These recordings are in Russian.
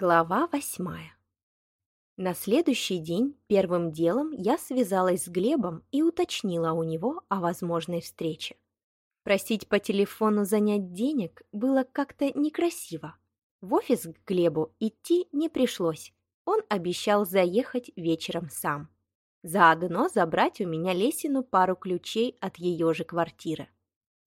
Глава восьмая. На следующий день первым делом я связалась с Глебом и уточнила у него о возможной встрече. Просить по телефону занять денег было как-то некрасиво. В офис к Глебу идти не пришлось. Он обещал заехать вечером сам. Заодно забрать у меня Лесину пару ключей от ее же квартиры.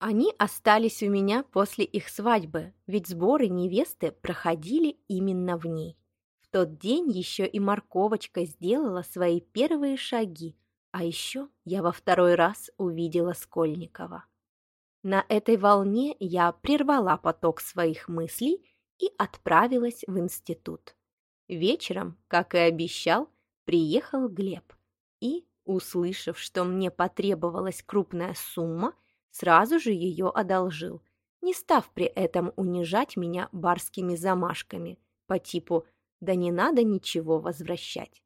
Они остались у меня после их свадьбы, ведь сборы невесты проходили именно в ней. В тот день еще и морковочка сделала свои первые шаги, а еще я во второй раз увидела Скольникова. На этой волне я прервала поток своих мыслей и отправилась в институт. Вечером, как и обещал, приехал Глеб и, услышав, что мне потребовалась крупная сумма, сразу же ее одолжил, не став при этом унижать меня барскими замашками по типу «да не надо ничего возвращать».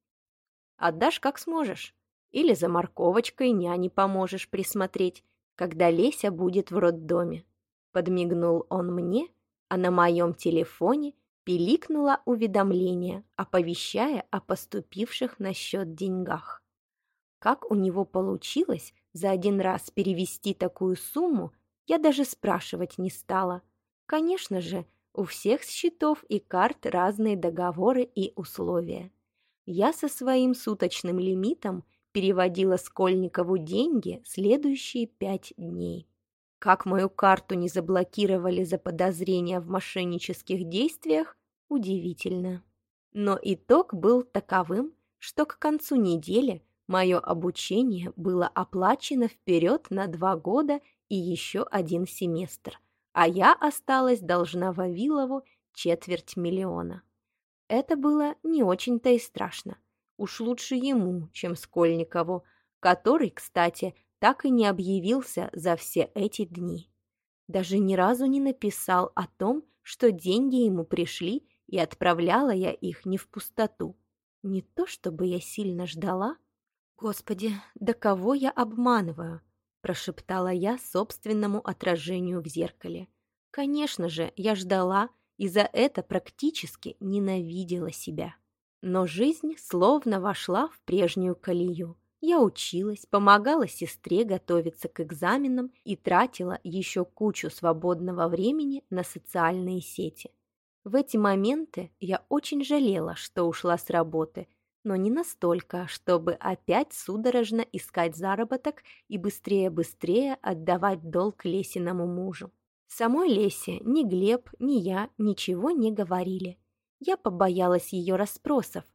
Отдашь как сможешь. Или за морковочкой няне поможешь присмотреть, когда Леся будет в роддоме. Подмигнул он мне, а на моем телефоне пиликнуло уведомление, оповещая о поступивших на счет деньгах. Как у него получилось за один раз перевести такую сумму, я даже спрашивать не стала. Конечно же, у всех счетов и карт разные договоры и условия. Я со своим суточным лимитом переводила Скольникову деньги следующие пять дней. Как мою карту не заблокировали за подозрения в мошеннических действиях, удивительно. Но итог был таковым, что к концу недели Мое обучение было оплачено вперед на два года и еще один семестр, а я осталась должна Вавилову четверть миллиона. Это было не очень-то и страшно. Уж лучше ему, чем Скольникову, который, кстати, так и не объявился за все эти дни. Даже ни разу не написал о том, что деньги ему пришли, и отправляла я их не в пустоту. Не то чтобы я сильно ждала, «Господи, да кого я обманываю?» – прошептала я собственному отражению в зеркале. Конечно же, я ждала и за это практически ненавидела себя. Но жизнь словно вошла в прежнюю колею. Я училась, помогала сестре готовиться к экзаменам и тратила еще кучу свободного времени на социальные сети. В эти моменты я очень жалела, что ушла с работы но не настолько, чтобы опять судорожно искать заработок и быстрее-быстрее отдавать долг Лесиному мужу. Самой Лесе ни Глеб, ни я ничего не говорили. Я побоялась ее расспросов,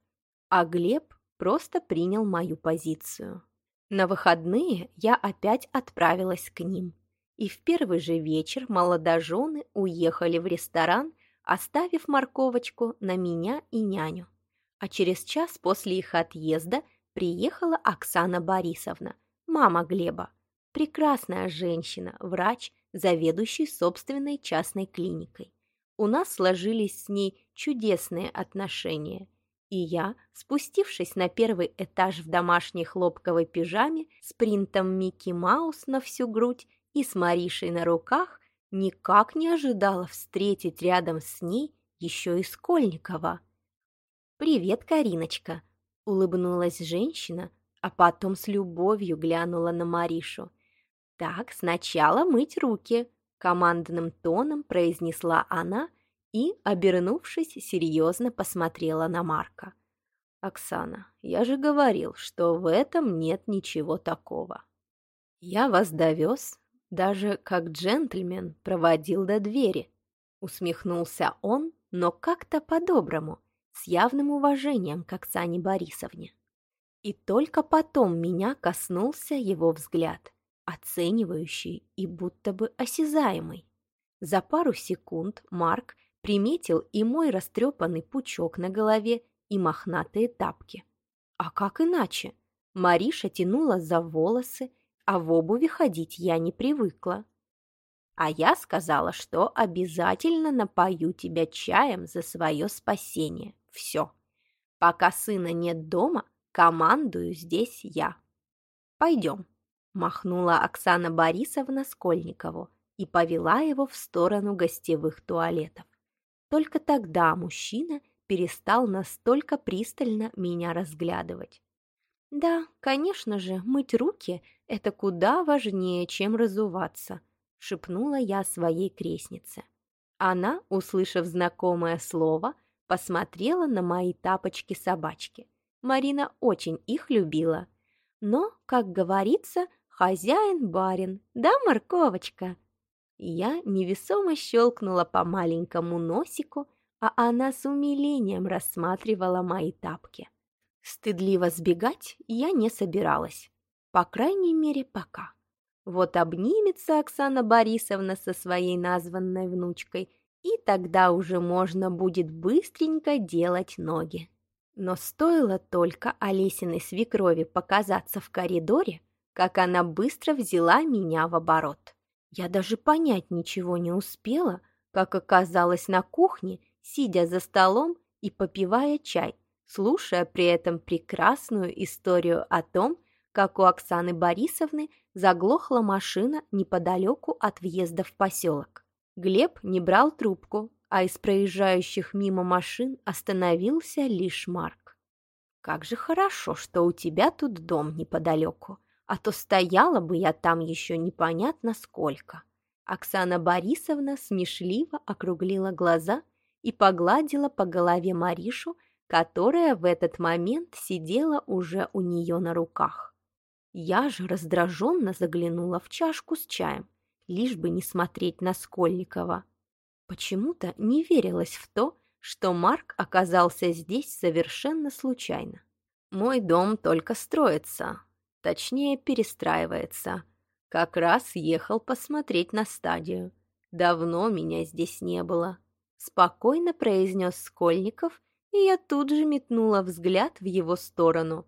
а Глеб просто принял мою позицию. На выходные я опять отправилась к ним. И в первый же вечер молодожены уехали в ресторан, оставив морковочку на меня и няню а через час после их отъезда приехала Оксана Борисовна, мама Глеба. Прекрасная женщина, врач, заведующий собственной частной клиникой. У нас сложились с ней чудесные отношения. И я, спустившись на первый этаж в домашней хлопковой пижаме с принтом Микки Маус на всю грудь и с Маришей на руках, никак не ожидала встретить рядом с ней еще и Скольникова. «Привет, Кариночка!» — улыбнулась женщина, а потом с любовью глянула на Маришу. «Так, сначала мыть руки», — командным тоном произнесла она и, обернувшись, серьезно посмотрела на Марка. «Оксана, я же говорил, что в этом нет ничего такого. Я вас довез, даже как джентльмен проводил до двери», — усмехнулся он, но как-то по-доброму — с явным уважением к Оксане Борисовне. И только потом меня коснулся его взгляд, оценивающий и будто бы осязаемый. За пару секунд Марк приметил и мой растрепанный пучок на голове, и мохнатые тапки. А как иначе? Мариша тянула за волосы, а в обуви ходить я не привыкла. А я сказала, что обязательно напою тебя чаем за свое спасение. Все. Пока сына нет дома, командую здесь я. Пойдем, махнула Оксана Борисовна Скольникову и повела его в сторону гостевых туалетов. Только тогда мужчина перестал настолько пристально меня разглядывать. Да, конечно же, мыть руки – это куда важнее, чем разуваться, шепнула я своей крестнице. Она, услышав знакомое слово, посмотрела на мои тапочки-собачки. Марина очень их любила. Но, как говорится, хозяин-барин, да, морковочка? Я невесомо щелкнула по маленькому носику, а она с умилением рассматривала мои тапки. Стыдливо сбегать я не собиралась. По крайней мере, пока. Вот обнимется Оксана Борисовна со своей названной внучкой, и тогда уже можно будет быстренько делать ноги. Но стоило только Олесиной свекрови показаться в коридоре, как она быстро взяла меня в оборот. Я даже понять ничего не успела, как оказалась на кухне, сидя за столом и попивая чай, слушая при этом прекрасную историю о том, как у Оксаны Борисовны заглохла машина неподалеку от въезда в поселок. Глеб не брал трубку, а из проезжающих мимо машин остановился лишь Марк. «Как же хорошо, что у тебя тут дом неподалеку, а то стояла бы я там еще непонятно сколько». Оксана Борисовна смешливо округлила глаза и погладила по голове Маришу, которая в этот момент сидела уже у нее на руках. Я же раздраженно заглянула в чашку с чаем, лишь бы не смотреть на Скольникова. Почему-то не верилось в то, что Марк оказался здесь совершенно случайно. Мой дом только строится, точнее перестраивается. Как раз ехал посмотреть на стадию. Давно меня здесь не было. Спокойно произнес Скольников, и я тут же метнула взгляд в его сторону.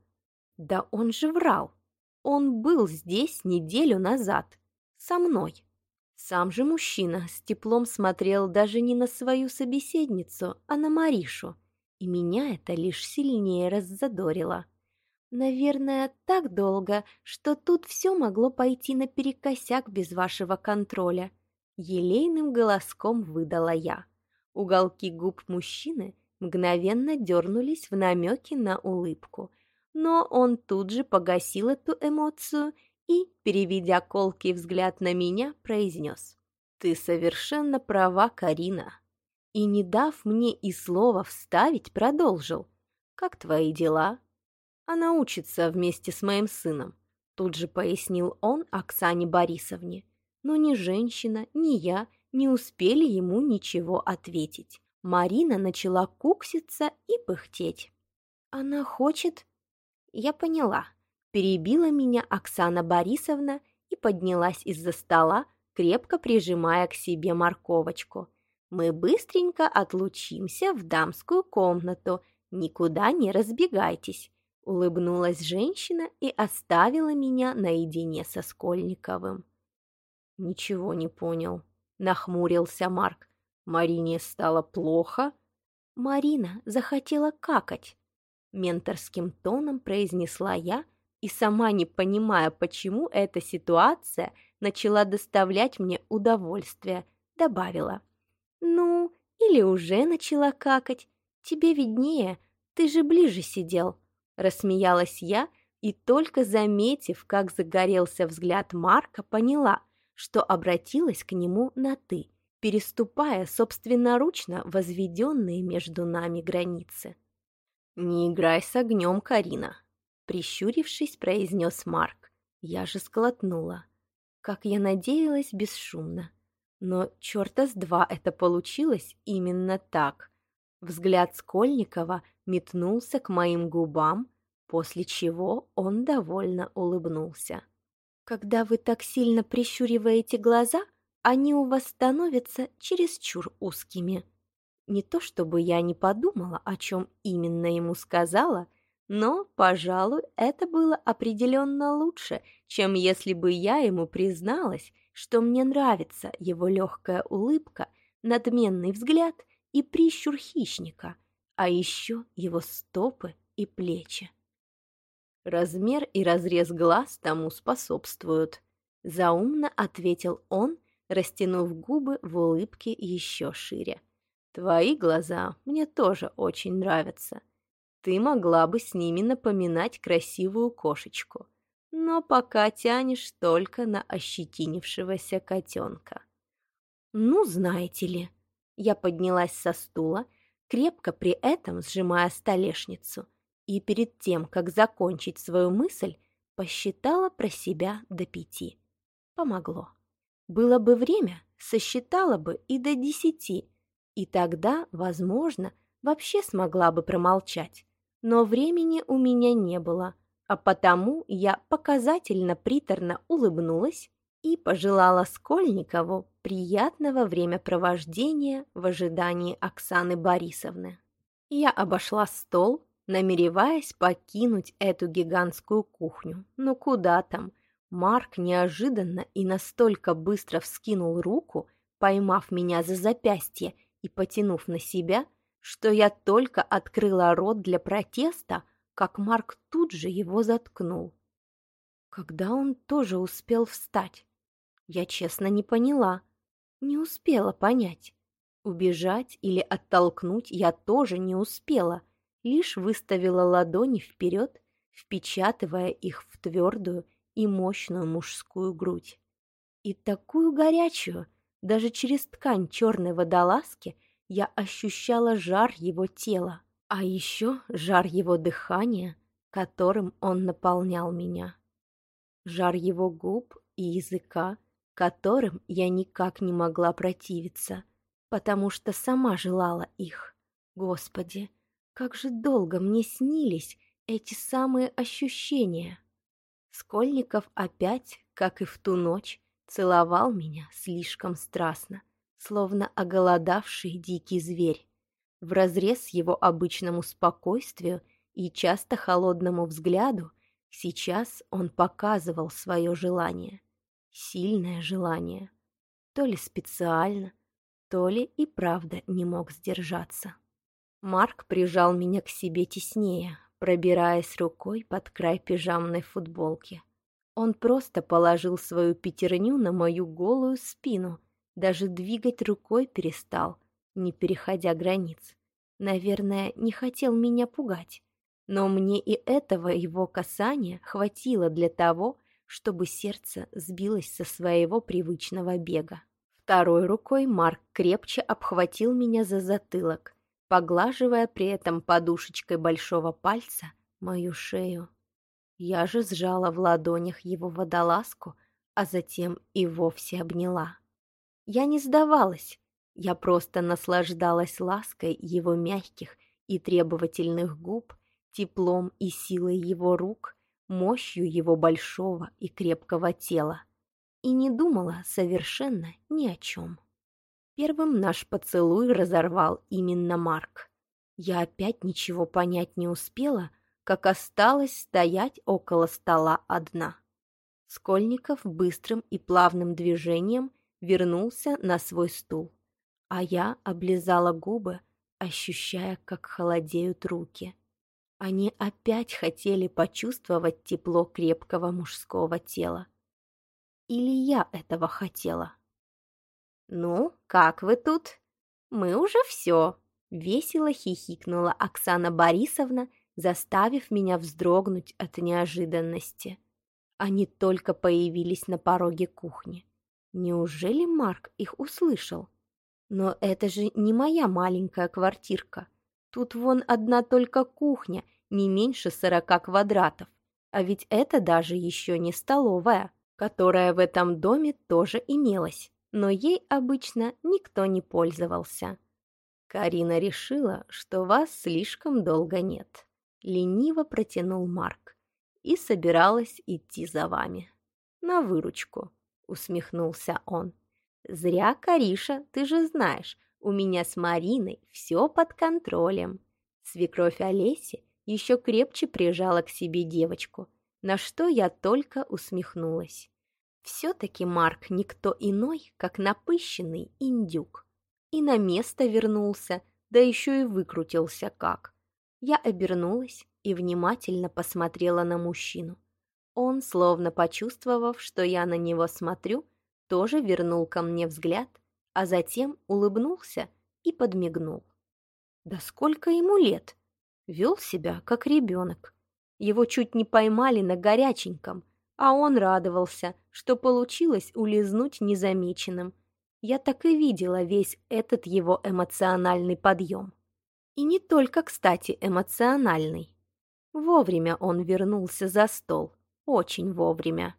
Да он же врал. Он был здесь неделю назад. Со мной. Сам же мужчина с теплом смотрел даже не на свою собеседницу, а на Маришу, и меня это лишь сильнее раззадорило. Наверное, так долго, что тут все могло пойти наперекосяк без вашего контроля. Елейным голоском выдала я. Уголки губ мужчины мгновенно дернулись в намеке на улыбку, но он тут же погасил эту эмоцию и, переведя колкий взгляд на меня, произнес. «Ты совершенно права, Карина». И, не дав мне и слова вставить, продолжил. «Как твои дела?» «Она учится вместе с моим сыном», тут же пояснил он Оксане Борисовне. Но ни женщина, ни я не успели ему ничего ответить. Марина начала кукситься и пыхтеть. «Она хочет...» Я поняла. Перебила меня Оксана Борисовна и поднялась из-за стола, крепко прижимая к себе морковочку. «Мы быстренько отлучимся в дамскую комнату, никуда не разбегайтесь», улыбнулась женщина и оставила меня наедине со Скольниковым. «Ничего не понял», — нахмурился Марк. «Марине стало плохо?» «Марина захотела какать», — менторским тоном произнесла я, и сама не понимая, почему эта ситуация начала доставлять мне удовольствие, добавила. «Ну, или уже начала какать. Тебе виднее, ты же ближе сидел». Рассмеялась я и только заметив, как загорелся взгляд Марка, поняла, что обратилась к нему на «ты», переступая собственноручно возведенные между нами границы. «Не играй с огнем, Карина», Прищурившись, произнес Марк. Я же склотнула. Как я надеялась, бесшумно. Но черта с два это получилось именно так. Взгляд Скольникова метнулся к моим губам, после чего он довольно улыбнулся. «Когда вы так сильно прищуриваете глаза, они у вас становятся чересчур узкими». Не то чтобы я не подумала, о чем именно ему сказала, — но, пожалуй, это было определенно лучше, чем если бы я ему призналась, что мне нравится его легкая улыбка, надменный взгляд и прищур хищника, а еще его стопы и плечи. Размер и разрез глаз тому способствуют, заумно ответил он, растянув губы в улыбке еще шире. Твои глаза мне тоже очень нравятся. Ты могла бы с ними напоминать красивую кошечку, но пока тянешь только на ощетинившегося котенка. Ну, знаете ли, я поднялась со стула, крепко при этом сжимая столешницу, и перед тем, как закончить свою мысль, посчитала про себя до пяти. Помогло. Было бы время, сосчитала бы и до десяти, и тогда, возможно, вообще смогла бы промолчать. Но времени у меня не было, а потому я показательно приторно улыбнулась и пожелала Скольникову приятного времяпровождения в ожидании Оксаны Борисовны. Я обошла стол, намереваясь покинуть эту гигантскую кухню. Но куда там? Марк неожиданно и настолько быстро вскинул руку, поймав меня за запястье и потянув на себя, что я только открыла рот для протеста, как Марк тут же его заткнул. Когда он тоже успел встать? Я честно не поняла, не успела понять. Убежать или оттолкнуть я тоже не успела, лишь выставила ладони вперед, впечатывая их в твердую и мощную мужскую грудь. И такую горячую, даже через ткань черной водолазки, я ощущала жар его тела, а еще жар его дыхания, которым он наполнял меня. Жар его губ и языка, которым я никак не могла противиться, потому что сама желала их. Господи, как же долго мне снились эти самые ощущения. Скольников опять, как и в ту ночь, целовал меня слишком страстно, словно оголодавший дикий зверь. Вразрез его обычному спокойствию и часто холодному взгляду, сейчас он показывал свое желание. Сильное желание. То ли специально, то ли и правда не мог сдержаться. Марк прижал меня к себе теснее, пробираясь рукой под край пижамной футболки. Он просто положил свою пятерню на мою голую спину, даже двигать рукой перестал, не переходя границ. Наверное, не хотел меня пугать, но мне и этого его касания хватило для того, чтобы сердце сбилось со своего привычного бега. Второй рукой Марк крепче обхватил меня за затылок, поглаживая при этом подушечкой большого пальца мою шею. Я же сжала в ладонях его водолазку, а затем и вовсе обняла. Я не сдавалась, я просто наслаждалась лаской его мягких и требовательных губ, теплом и силой его рук, мощью его большого и крепкого тела. И не думала совершенно ни о чем. Первым наш поцелуй разорвал именно Марк. Я опять ничего понять не успела, как осталась стоять около стола одна. Скольников быстрым и плавным движением вернулся на свой стул, а я облизала губы, ощущая, как холодеют руки. Они опять хотели почувствовать тепло крепкого мужского тела. Или я этого хотела? «Ну, как вы тут? Мы уже все!» Весело хихикнула Оксана Борисовна, заставив меня вздрогнуть от неожиданности. Они только появились на пороге кухни. Неужели Марк их услышал? Но это же не моя маленькая квартирка. Тут вон одна только кухня, не меньше сорока квадратов. А ведь это даже еще не столовая, которая в этом доме тоже имелась но ей обычно никто не пользовался. Карина решила, что вас слишком долго нет. Лениво протянул Марк и собиралась идти за вами. На выручку, усмехнулся он. Зря, Кариша, ты же знаешь, у меня с Мариной все под контролем. Свекровь Олеси еще крепче прижала к себе девочку, на что я только усмехнулась. Все-таки Марк никто иной, как напыщенный индюк. И на место вернулся, да еще и выкрутился как. Я обернулась и внимательно посмотрела на мужчину. Он, словно почувствовав, что я на него смотрю, тоже вернул ко мне взгляд, а затем улыбнулся и подмигнул. Да сколько ему лет? Вел себя, как ребенок. Его чуть не поймали на горяченьком, а он радовался, что получилось улизнуть незамеченным. Я так и видела весь этот его эмоциональный подъем. И не только, кстати, эмоциональный. Вовремя он вернулся за стол, очень вовремя.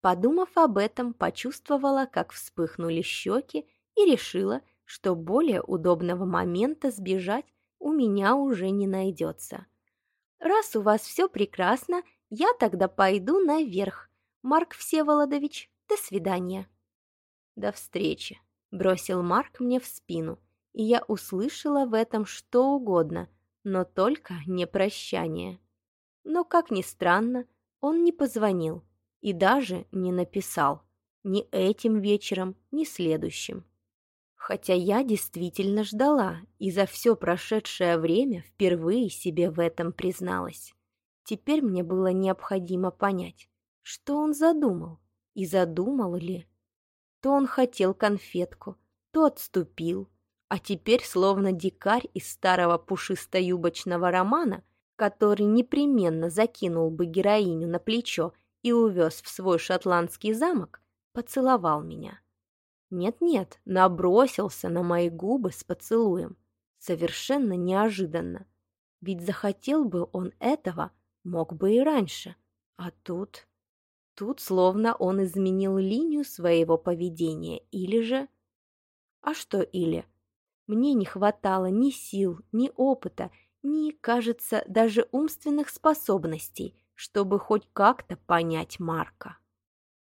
Подумав об этом, почувствовала, как вспыхнули щеки и решила, что более удобного момента сбежать у меня уже не найдется. Раз у вас все прекрасно, я тогда пойду наверх. Марк Всеволодович, до свидания. До встречи, бросил Марк мне в спину, и я услышала в этом что угодно, но только не прощание. Но, как ни странно, он не позвонил и даже не написал. Ни этим вечером, ни следующим. Хотя я действительно ждала и за все прошедшее время впервые себе в этом призналась. Теперь мне было необходимо понять, что он задумал и задумал ли. То он хотел конфетку, то отступил, а теперь словно дикарь из старого пушисто-юбочного романа, который непременно закинул бы героиню на плечо и увез в свой шотландский замок, поцеловал меня. Нет-нет, набросился на мои губы с поцелуем. Совершенно неожиданно. Ведь захотел бы он этого, мог бы и раньше. А тут... Тут словно он изменил линию своего поведения, или же... А что или? Мне не хватало ни сил, ни опыта, ни, кажется, даже умственных способностей, чтобы хоть как-то понять Марка.